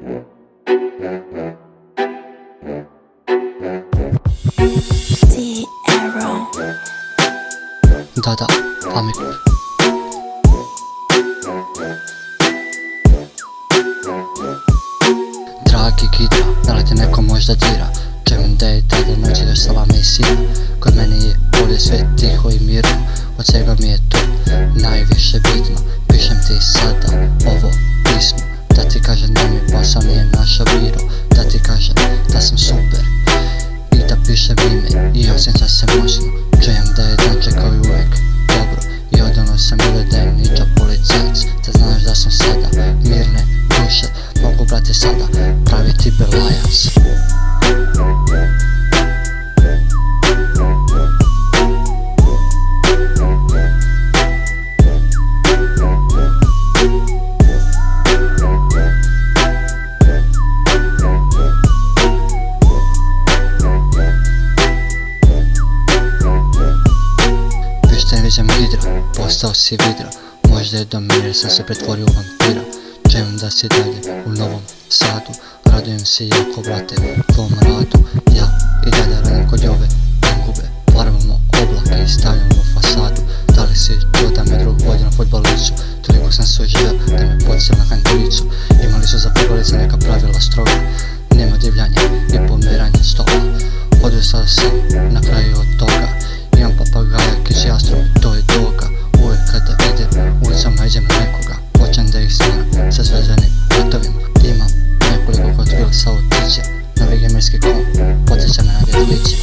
Da, da, pametno. Dragi gidra, da li te neko možda dira? Čujem da je tada noći još slava me sina Kod meni je ovdje sve tiho i mirno Od svega mi je to najviše bitno moćno Čujem da je dan čekao i uvijek dobro. I odavno sam bilo da je niča policajac Da znaš da sam sada mirne duše Mogu brate sada praviti belajac Hidra, postao si vidra Možda je do mene sam se pretvorio u vampira. Čujem da si dalje u novom sadu? Radujem se jako brate tvom radu. Ja i dalje radim kod ove gube Farbamo oblake i stavljamo fasadu. Da li si čuo da me drug vodi na futbolicu Toliko sam se da me podsjel na kantilicu Imali su za futbolice neka pravila stroga. Nema divljanja i pomeranja stola. Odustao sam na kraju od toga imam papagaja, kiš jastru, to je doka Uvijek kada idem ulicama iđem nekoga. Počnem da ih snimam sa zvezenim ratovima Imam nekoliko hot wheels autića Novi gamerski kom, potiče me na djetliće